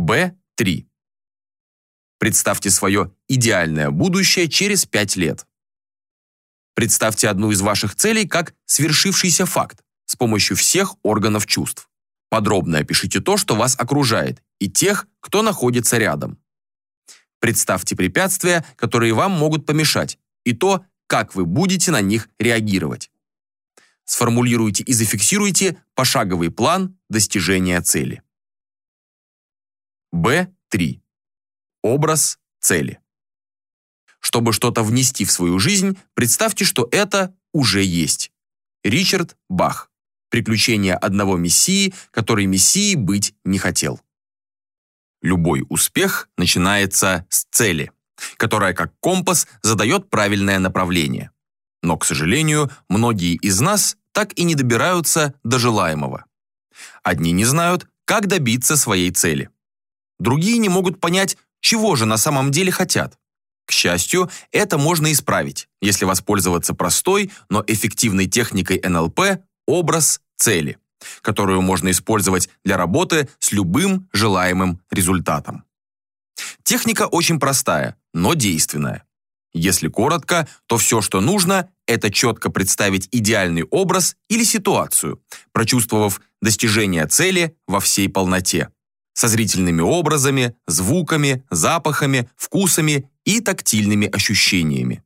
Б3. Представьте свое идеальное будущее через 5 лет. Представьте одну из ваших целей как свершившийся факт с помощью всех органов чувств. Подробно опишите то, что вас окружает, и тех, кто находится рядом. Представьте препятствия, которые вам могут помешать, и то, как вы будете на них реагировать. Сформулируйте и зафиксируйте пошаговый план достижения цели. Б3. Образ цели. Чтобы что-то внести в свою жизнь, представьте, что это уже есть. Ричард Бах. Приключения одного мессии, который мессией быть не хотел. Любой успех начинается с цели, которая как компас задает правильное направление. Но, к сожалению, многие из нас так и не добираются до желаемого. Одни не знают, как добиться своей цели. Другие не могут понять, чего же на самом деле хотят. К счастью, это можно исправить, если воспользоваться простой, но эффективной техникой НЛП «образ цели», которую можно использовать для работы с любым желаемым результатом. Техника очень простая, но действенная. Если коротко, то все, что нужно, это четко представить идеальный образ или ситуацию, прочувствовав достижение цели во всей полноте со зрительными образами, звуками, запахами, вкусами и тактильными ощущениями.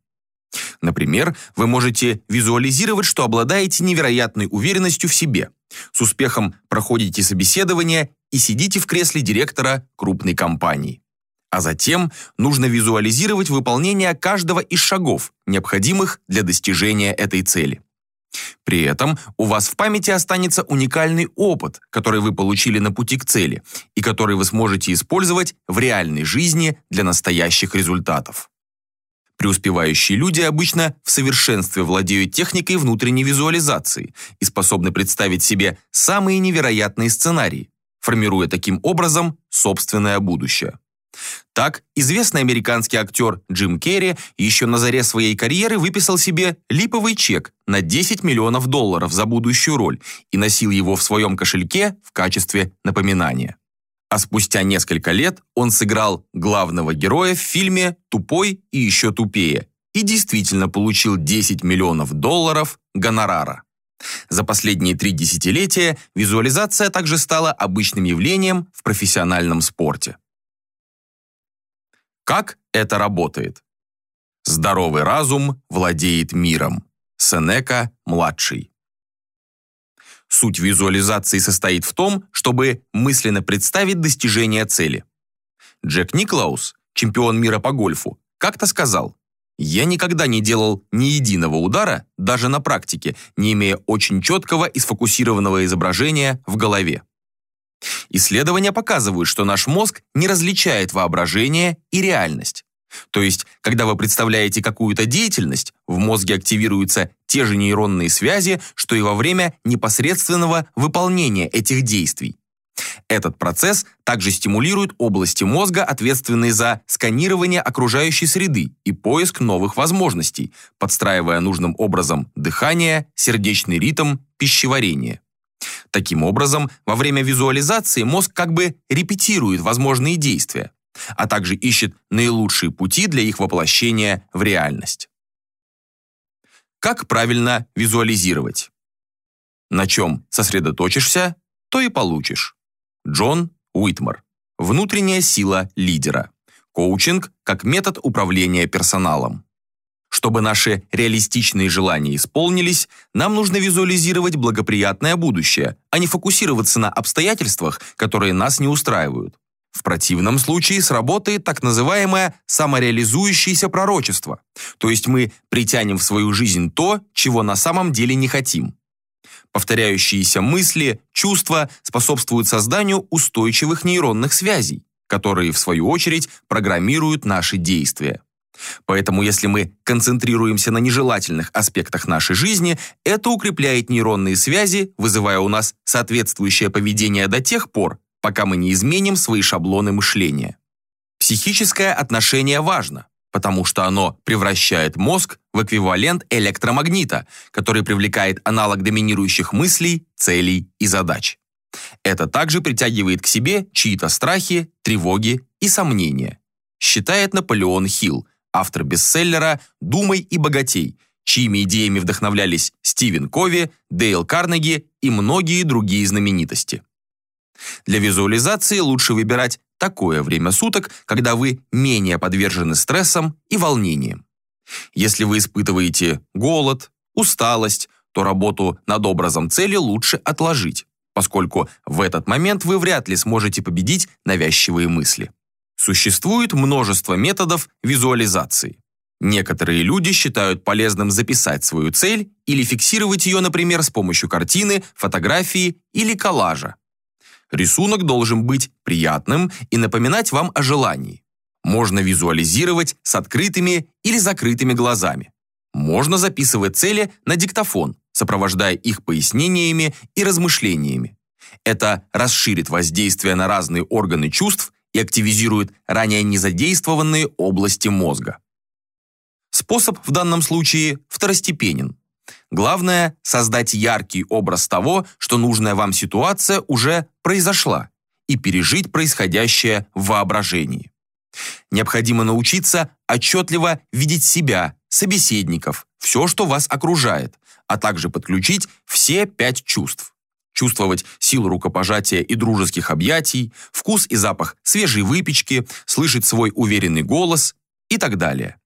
Например, вы можете визуализировать, что обладаете невероятной уверенностью в себе, с успехом проходите собеседование и сидите в кресле директора крупной компании. А затем нужно визуализировать выполнение каждого из шагов, необходимых для достижения этой цели. При этом у вас в памяти останется уникальный опыт, который вы получили на пути к цели и который вы сможете использовать в реальной жизни для настоящих результатов. Преуспевающие люди обычно в совершенстве владеют техникой внутренней визуализации и способны представить себе самые невероятные сценарии, формируя таким образом собственное будущее. Так, известный американский актер Джим Керри еще на заре своей карьеры выписал себе липовый чек на 10 миллионов долларов за будущую роль и носил его в своем кошельке в качестве напоминания. А спустя несколько лет он сыграл главного героя в фильме «Тупой и еще тупее» и действительно получил 10 миллионов долларов гонорара. За последние три десятилетия визуализация также стала обычным явлением в профессиональном спорте. Как это работает? Здоровый разум владеет миром. Сенека-младший. Суть визуализации состоит в том, чтобы мысленно представить достижение цели. Джек Никлаус, чемпион мира по гольфу, как-то сказал, «Я никогда не делал ни единого удара, даже на практике, не имея очень четкого и сфокусированного изображения в голове». Исследования показывают, что наш мозг не различает воображение и реальность. То есть, когда вы представляете какую-то деятельность, в мозге активируются те же нейронные связи, что и во время непосредственного выполнения этих действий. Этот процесс также стимулирует области мозга, ответственные за сканирование окружающей среды и поиск новых возможностей, подстраивая нужным образом дыхание, сердечный ритм, пищеварение. Таким образом, во время визуализации мозг как бы репетирует возможные действия, а также ищет наилучшие пути для их воплощения в реальность. Как правильно визуализировать? На чем сосредоточишься, то и получишь. Джон Уитмар. Внутренняя сила лидера. Коучинг как метод управления персоналом. Чтобы наши реалистичные желания исполнились, нам нужно визуализировать благоприятное будущее, а не фокусироваться на обстоятельствах, которые нас не устраивают. В противном случае сработает так называемое самореализующееся пророчество, то есть мы притянем в свою жизнь то, чего на самом деле не хотим. Повторяющиеся мысли, чувства способствуют созданию устойчивых нейронных связей, которые, в свою очередь, программируют наши действия. Поэтому если мы концентрируемся на нежелательных аспектах нашей жизни, это укрепляет нейронные связи, вызывая у нас соответствующее поведение до тех пор, пока мы не изменим свои шаблоны мышления. Психическое отношение важно, потому что оно превращает мозг в эквивалент электромагнита, который привлекает аналог доминирующих мыслей, целей и задач. Это также притягивает к себе чьи-то страхи, тревоги и сомнения, считает Наполеон Хилл, автор бестселлера «Думай и богатей», чьими идеями вдохновлялись Стивен Кови, Дейл Карнеги и многие другие знаменитости. Для визуализации лучше выбирать такое время суток, когда вы менее подвержены стрессам и волнениям. Если вы испытываете голод, усталость, то работу над образом цели лучше отложить, поскольку в этот момент вы вряд ли сможете победить навязчивые мысли. Существует множество методов визуализации. Некоторые люди считают полезным записать свою цель или фиксировать ее, например, с помощью картины, фотографии или коллажа. Рисунок должен быть приятным и напоминать вам о желании. Можно визуализировать с открытыми или закрытыми глазами. Можно записывать цели на диктофон, сопровождая их пояснениями и размышлениями. Это расширит воздействие на разные органы чувств и активизирует ранее незадействованные области мозга. Способ в данном случае второстепенен. Главное – создать яркий образ того, что нужная вам ситуация уже произошла, и пережить происходящее в воображении. Необходимо научиться отчетливо видеть себя, собеседников, все, что вас окружает, а также подключить все пять чувств. Чувствовать силу рукопожатия и дружеских объятий, вкус и запах свежей выпечки, слышать свой уверенный голос и так далее.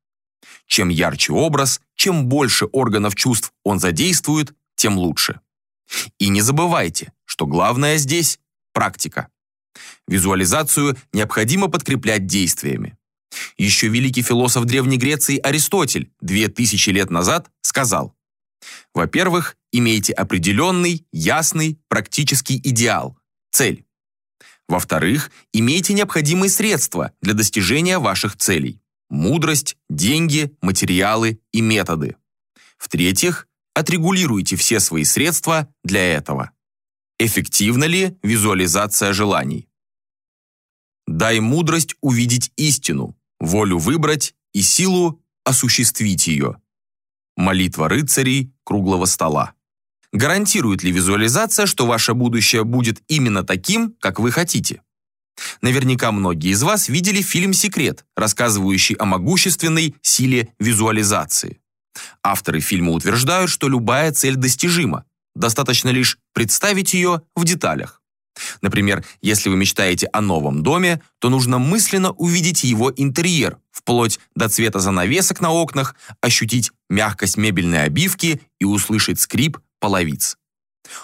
Чем ярче образ, чем больше органов чувств он задействует, тем лучше. И не забывайте, что главное здесь – практика. Визуализацию необходимо подкреплять действиями. Еще великий философ Древней Греции Аристотель 2000 лет назад сказал, во-первых, имейте определенный, ясный, практический идеал, цель. Во-вторых, имейте необходимые средства для достижения ваших целей мудрость, деньги, материалы и методы. В-третьих, отрегулируйте все свои средства для этого. Эффективна ли визуализация желаний? Дай мудрость увидеть истину, волю выбрать и силу осуществить ее. Молитва рыцарей круглого стола. Гарантирует ли визуализация, что ваше будущее будет именно таким, как вы хотите? Наверняка многие из вас видели фильм «Секрет», рассказывающий о могущественной силе визуализации. Авторы фильма утверждают, что любая цель достижима, достаточно лишь представить ее в деталях. Например, если вы мечтаете о новом доме, то нужно мысленно увидеть его интерьер, вплоть до цвета занавесок на окнах, ощутить мягкость мебельной обивки и услышать скрип половиц.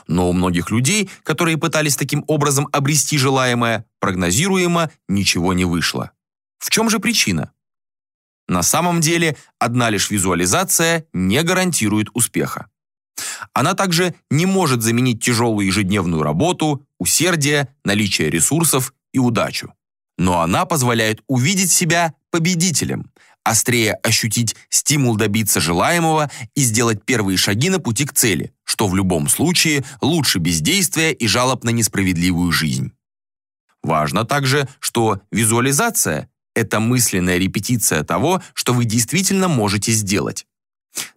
Но у многих людей, которые пытались таким образом обрести желаемое, прогнозируемо ничего не вышло. В чем же причина? На самом деле, одна лишь визуализация не гарантирует успеха. Она также не может заменить тяжелую ежедневную работу, усердие, наличие ресурсов и удачу. Но она позволяет увидеть себя победителем, острее ощутить стимул добиться желаемого и сделать первые шаги на пути к цели, что в любом случае лучше бездействия и жалоб на несправедливую жизнь. Важно также, что визуализация – это мысленная репетиция того, что вы действительно можете сделать.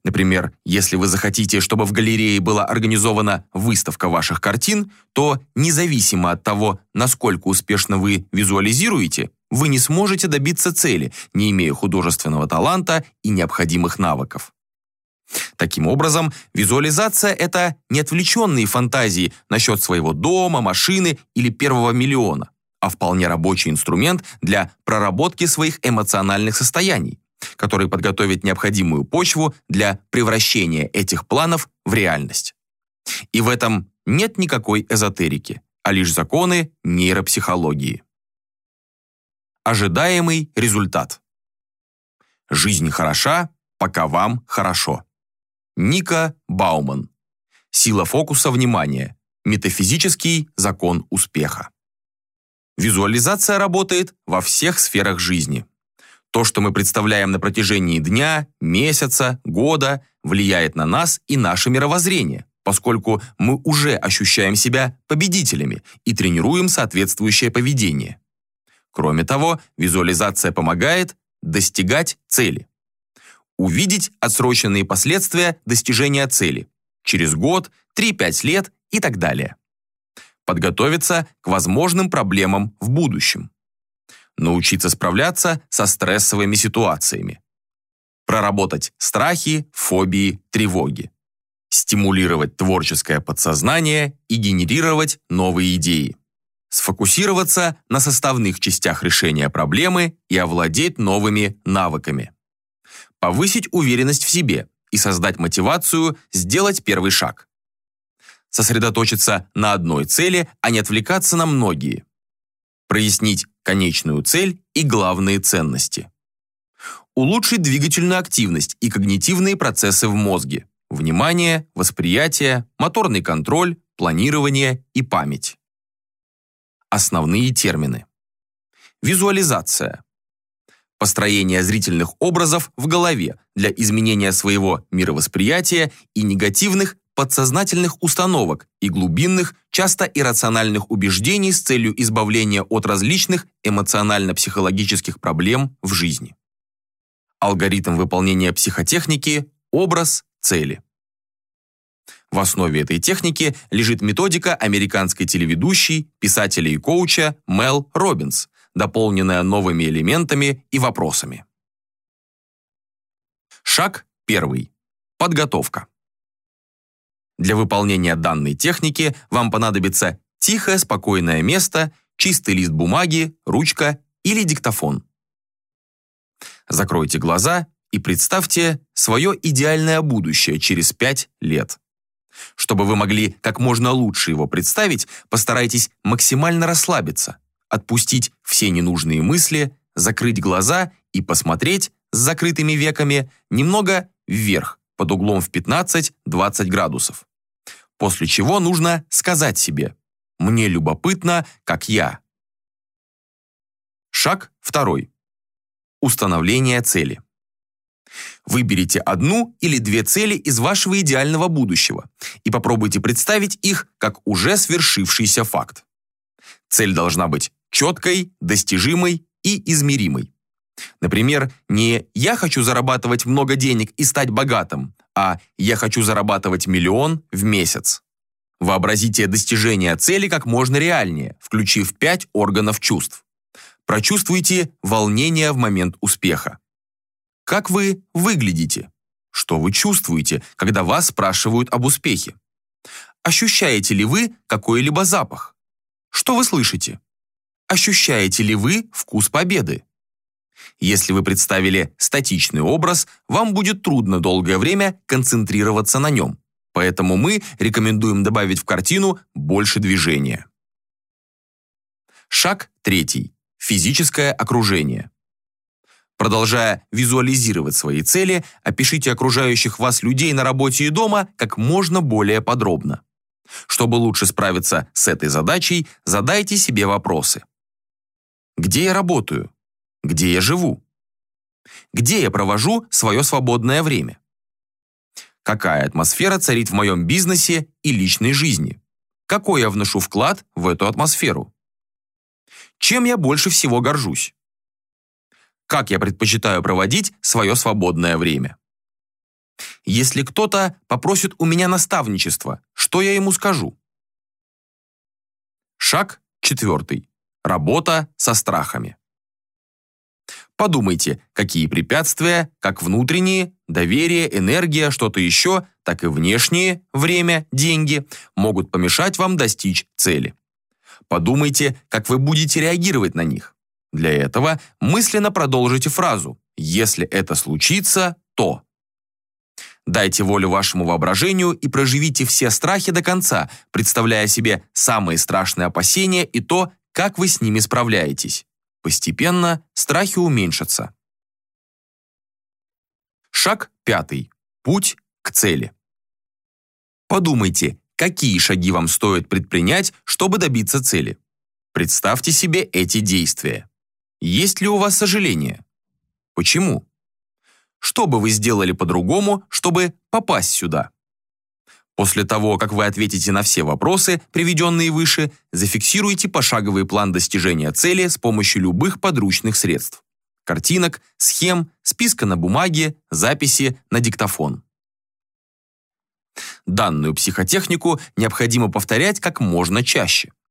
Например, если вы захотите, чтобы в галерее была организована выставка ваших картин, то независимо от того, насколько успешно вы визуализируете, вы не сможете добиться цели, не имея художественного таланта и необходимых навыков. Таким образом, визуализация – это не отвлеченные фантазии насчет своего дома, машины или первого миллиона, а вполне рабочий инструмент для проработки своих эмоциональных состояний, который подготовит необходимую почву для превращения этих планов в реальность. И в этом нет никакой эзотерики, а лишь законы нейропсихологии. Ожидаемый результат. Жизнь хороша, пока вам хорошо. Ника Бауман. Сила фокуса внимания. Метафизический закон успеха. Визуализация работает во всех сферах жизни. То, что мы представляем на протяжении дня, месяца, года, влияет на нас и наше мировоззрение, поскольку мы уже ощущаем себя победителями и тренируем соответствующее поведение. Кроме того, визуализация помогает достигать цели. Увидеть отсроченные последствия достижения цели через год, 3-5 лет и так далее. подготовиться к возможным проблемам в будущем, научиться справляться со стрессовыми ситуациями, проработать страхи, фобии, тревоги, стимулировать творческое подсознание и генерировать новые идеи, сфокусироваться на составных частях решения проблемы и овладеть новыми навыками, повысить уверенность в себе и создать мотивацию сделать первый шаг, сосредоточиться на одной цели, а не отвлекаться на многие, прояснить конечную цель и главные ценности, улучшить двигательную активность и когнитивные процессы в мозге, внимание, восприятие, моторный контроль, планирование и память. Основные термины. Визуализация. Построение зрительных образов в голове для изменения своего мировосприятия и негативных подсознательных установок и глубинных, часто иррациональных убеждений с целью избавления от различных эмоционально-психологических проблем в жизни. Алгоритм выполнения психотехники – образ цели. В основе этой техники лежит методика американской телеведущей, писателя и коуча Мел Робинс, дополненная новыми элементами и вопросами. Шаг первый. Подготовка. Для выполнения данной техники вам понадобится тихое, спокойное место, чистый лист бумаги, ручка или диктофон. Закройте глаза и представьте свое идеальное будущее через 5 лет. Чтобы вы могли как можно лучше его представить, постарайтесь максимально расслабиться, отпустить все ненужные мысли, закрыть глаза и посмотреть с закрытыми веками немного вверх, под углом в 15-20 градусов. После чего нужно сказать себе «Мне любопытно, как я». Шаг второй. Установление цели. Выберите одну или две цели из вашего идеального будущего и попробуйте представить их как уже свершившийся факт. Цель должна быть четкой, достижимой и измеримой. Например, не «я хочу зарабатывать много денег и стать богатым», а «я хочу зарабатывать миллион в месяц». Вообразите достижение цели как можно реальнее, включив пять органов чувств. Прочувствуйте волнение в момент успеха. Как вы выглядите? Что вы чувствуете, когда вас спрашивают об успехе? Ощущаете ли вы какой-либо запах? Что вы слышите? Ощущаете ли вы вкус победы? Если вы представили статичный образ, вам будет трудно долгое время концентрироваться на нем. Поэтому мы рекомендуем добавить в картину больше движения. Шаг третий. Физическое окружение. Продолжая визуализировать свои цели, опишите окружающих вас людей на работе и дома как можно более подробно. Чтобы лучше справиться с этой задачей, задайте себе вопросы. Где я работаю? Где я живу? Где я провожу свое свободное время? Какая атмосфера царит в моем бизнесе и личной жизни? Какой я вношу вклад в эту атмосферу? Чем я больше всего горжусь? как я предпочитаю проводить свое свободное время. Если кто-то попросит у меня наставничества, что я ему скажу? Шаг четвертый. Работа со страхами. Подумайте, какие препятствия, как внутренние, доверие, энергия, что-то еще, так и внешние, время, деньги, могут помешать вам достичь цели. Подумайте, как вы будете реагировать на них. Для этого мысленно продолжите фразу «Если это случится, то…». Дайте волю вашему воображению и проживите все страхи до конца, представляя себе самые страшные опасения и то, как вы с ними справляетесь. Постепенно страхи уменьшатся. Шаг пятый. Путь к цели. Подумайте, какие шаги вам стоит предпринять, чтобы добиться цели. Представьте себе эти действия. Есть ли у вас сожаление? Почему? Что бы вы сделали по-другому, чтобы попасть сюда? После того, как вы ответите на все вопросы, приведенные выше, зафиксируйте пошаговый план достижения цели с помощью любых подручных средств. Картинок, схем, списка на бумаге, записи на диктофон. Данную психотехнику необходимо повторять как можно чаще –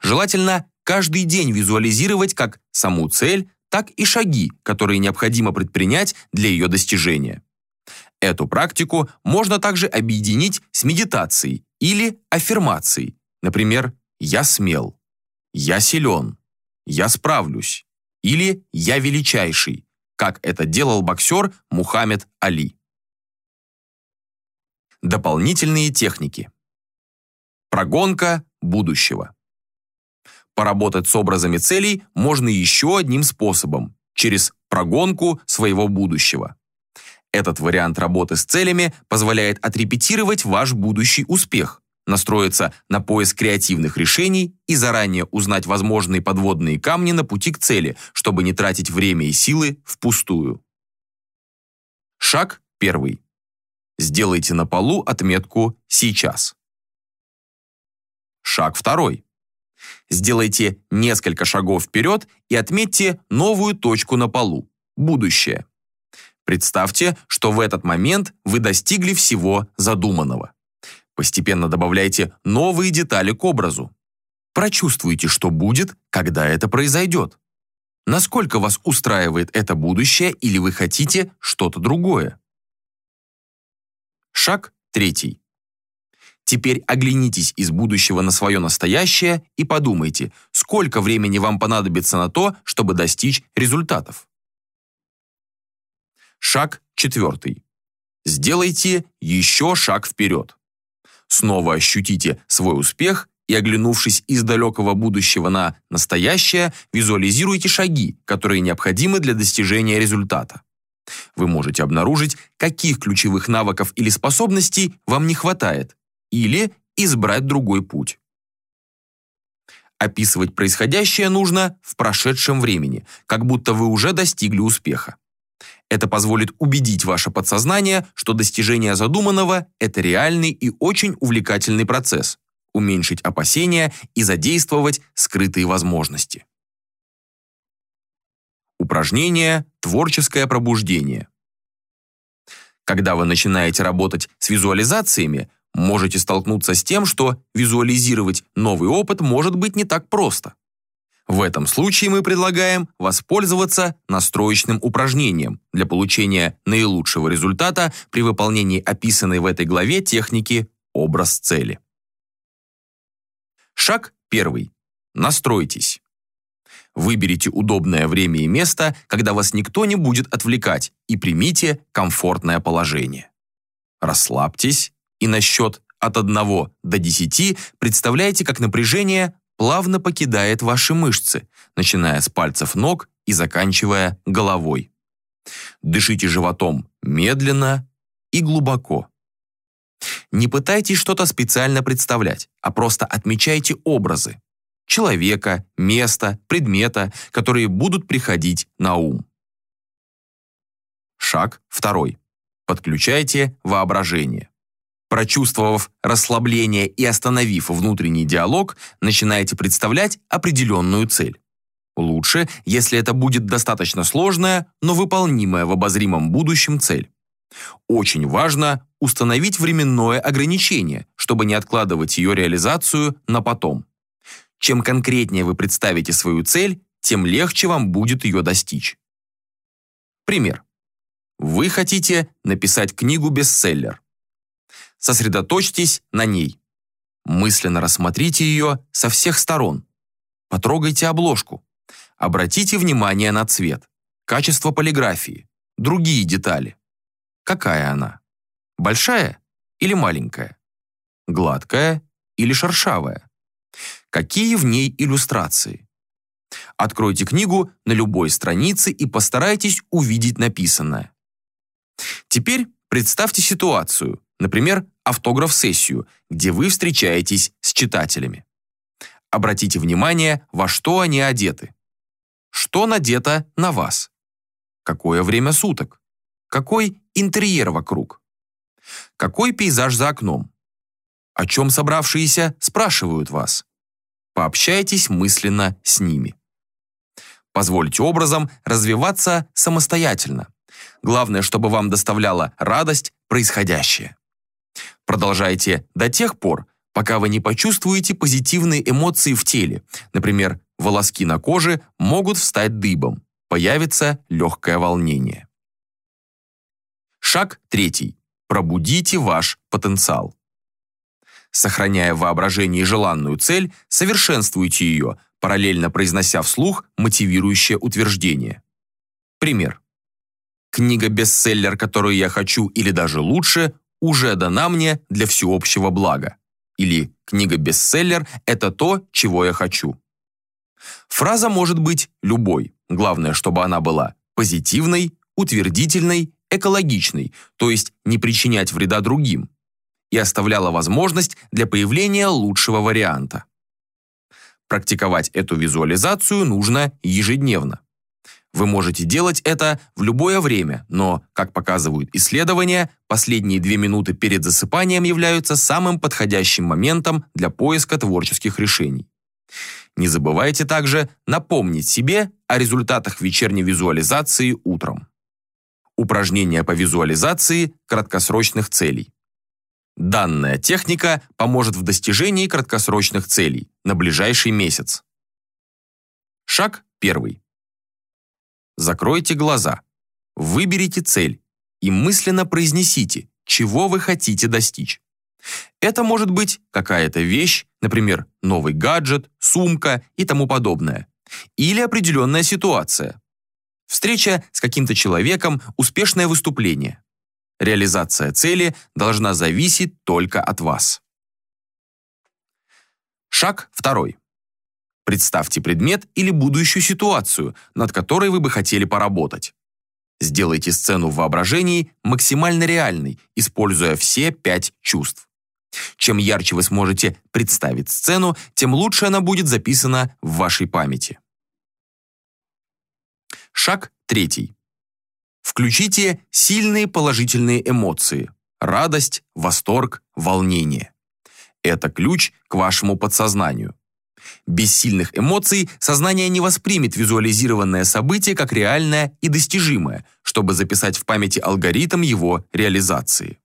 Желательно каждый день визуализировать как саму цель, так и шаги, которые необходимо предпринять для ее достижения. Эту практику можно также объединить с медитацией или аффирмацией. Например, «я смел», «я силен», «я справлюсь» или «я величайший», как это делал боксер Мухаммед Али. Дополнительные техники. Прогонка будущего. Поработать с образами целей можно еще одним способом – через прогонку своего будущего. Этот вариант работы с целями позволяет отрепетировать ваш будущий успех, настроиться на поиск креативных решений и заранее узнать возможные подводные камни на пути к цели, чтобы не тратить время и силы впустую. Шаг первый. Сделайте на полу отметку «Сейчас». Шаг второй. Сделайте несколько шагов вперед и отметьте новую точку на полу – будущее. Представьте, что в этот момент вы достигли всего задуманного. Постепенно добавляйте новые детали к образу. Прочувствуйте, что будет, когда это произойдет. Насколько вас устраивает это будущее или вы хотите что-то другое? Шаг третий. Теперь оглянитесь из будущего на свое настоящее и подумайте, сколько времени вам понадобится на то, чтобы достичь результатов. Шаг четвертый. Сделайте еще шаг вперед. Снова ощутите свой успех и, оглянувшись из далекого будущего на настоящее, визуализируйте шаги, которые необходимы для достижения результата. Вы можете обнаружить, каких ключевых навыков или способностей вам не хватает, или избрать другой путь. Описывать происходящее нужно в прошедшем времени, как будто вы уже достигли успеха. Это позволит убедить ваше подсознание, что достижение задуманного – это реальный и очень увлекательный процесс, уменьшить опасения и задействовать скрытые возможности. Упражнение «Творческое пробуждение». Когда вы начинаете работать с визуализациями, можете столкнуться с тем, что визуализировать новый опыт может быть не так просто. В этом случае мы предлагаем воспользоваться настроечным упражнением для получения наилучшего результата при выполнении описанной в этой главе техники «Образ цели». Шаг первый. Настройтесь. Выберите удобное время и место, когда вас никто не будет отвлекать, и примите комфортное положение. Расслабьтесь и на счет от 1 до 10 представляйте, как напряжение плавно покидает ваши мышцы, начиная с пальцев ног и заканчивая головой. Дышите животом медленно и глубоко. Не пытайтесь что-то специально представлять, а просто отмечайте образы человека, места, предмета, которые будут приходить на ум. Шаг второй. Подключайте воображение. Прочувствовав расслабление и остановив внутренний диалог, начинаете представлять определенную цель. Лучше, если это будет достаточно сложная, но выполнимая в обозримом будущем цель. Очень важно установить временное ограничение, чтобы не откладывать ее реализацию на потом. Чем конкретнее вы представите свою цель, тем легче вам будет ее достичь. Пример. Вы хотите написать книгу-бестселлер. Сосредоточьтесь на ней. Мысленно рассмотрите ее со всех сторон. Потрогайте обложку. Обратите внимание на цвет, качество полиграфии, другие детали. Какая она? Большая или маленькая? Гладкая или шершавая? Какие в ней иллюстрации? Откройте книгу на любой странице и постарайтесь увидеть написанное. Теперь представьте ситуацию, Например, автограф-сессию, где вы встречаетесь с читателями. Обратите внимание, во что они одеты. Что надето на вас? Какое время суток? Какой интерьер вокруг? Какой пейзаж за окном? О чем собравшиеся спрашивают вас? Пообщайтесь мысленно с ними. Позвольте образом развиваться самостоятельно. Главное, чтобы вам доставляло радость происходящее. Продолжайте до тех пор, пока вы не почувствуете позитивные эмоции в теле. Например, волоски на коже могут встать дыбом, появится легкое волнение. Шаг третий. Пробудите ваш потенциал. Сохраняя в воображении желанную цель, совершенствуйте ее, параллельно произнося вслух мотивирующее утверждение. Пример. Книга-бестселлер, которую я хочу или даже лучше, уже дана мне для всеобщего блага. Или книга-бестселлер – это то, чего я хочу. Фраза может быть любой. Главное, чтобы она была позитивной, утвердительной, экологичной, то есть не причинять вреда другим, и оставляла возможность для появления лучшего варианта. Практиковать эту визуализацию нужно ежедневно. Вы можете делать это в любое время, но, как показывают исследования, последние две минуты перед засыпанием являются самым подходящим моментом для поиска творческих решений. Не забывайте также напомнить себе о результатах вечерней визуализации утром. Упражнения по визуализации краткосрочных целей. Данная техника поможет в достижении краткосрочных целей на ближайший месяц. Шаг первый. Закройте глаза, выберите цель и мысленно произнесите, чего вы хотите достичь. Это может быть какая-то вещь, например, новый гаджет, сумка и тому подобное. Или определенная ситуация. Встреча с каким-то человеком, успешное выступление. Реализация цели должна зависеть только от вас. Шаг второй. Представьте предмет или будущую ситуацию, над которой вы бы хотели поработать. Сделайте сцену в воображении максимально реальной, используя все пять чувств. Чем ярче вы сможете представить сцену, тем лучше она будет записана в вашей памяти. Шаг третий. Включите сильные положительные эмоции – радость, восторг, волнение. Это ключ к вашему подсознанию. Без сильных эмоций сознание не воспримет визуализированное событие как реальное и достижимое, чтобы записать в памяти алгоритм его реализации.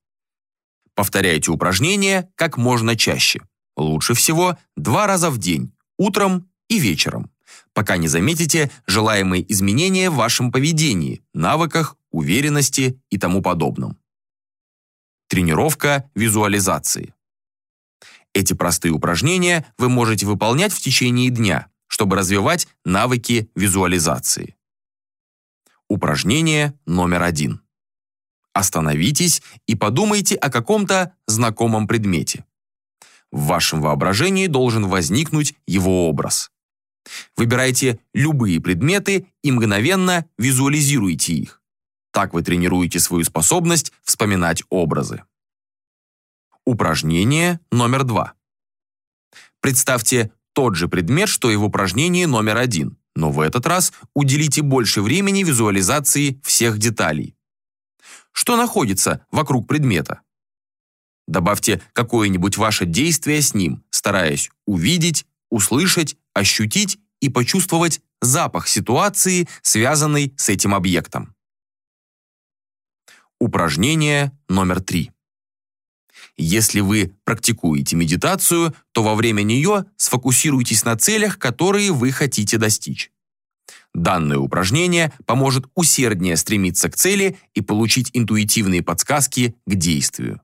Повторяйте упражнения как можно чаще. Лучше всего два раза в день, утром и вечером, пока не заметите желаемые изменения в вашем поведении, навыках, уверенности и тому подобном. Тренировка визуализации. Эти простые упражнения вы можете выполнять в течение дня, чтобы развивать навыки визуализации. Упражнение номер один. Остановитесь и подумайте о каком-то знакомом предмете. В вашем воображении должен возникнуть его образ. Выбирайте любые предметы и мгновенно визуализируйте их. Так вы тренируете свою способность вспоминать образы. Упражнение номер два. Представьте тот же предмет, что и в упражнении номер один, но в этот раз уделите больше времени визуализации всех деталей. Что находится вокруг предмета? Добавьте какое-нибудь ваше действие с ним, стараясь увидеть, услышать, ощутить и почувствовать запах ситуации, связанной с этим объектом. Упражнение номер три. Если вы практикуете медитацию, то во время нее сфокусируйтесь на целях, которые вы хотите достичь. Данное упражнение поможет усерднее стремиться к цели и получить интуитивные подсказки к действию.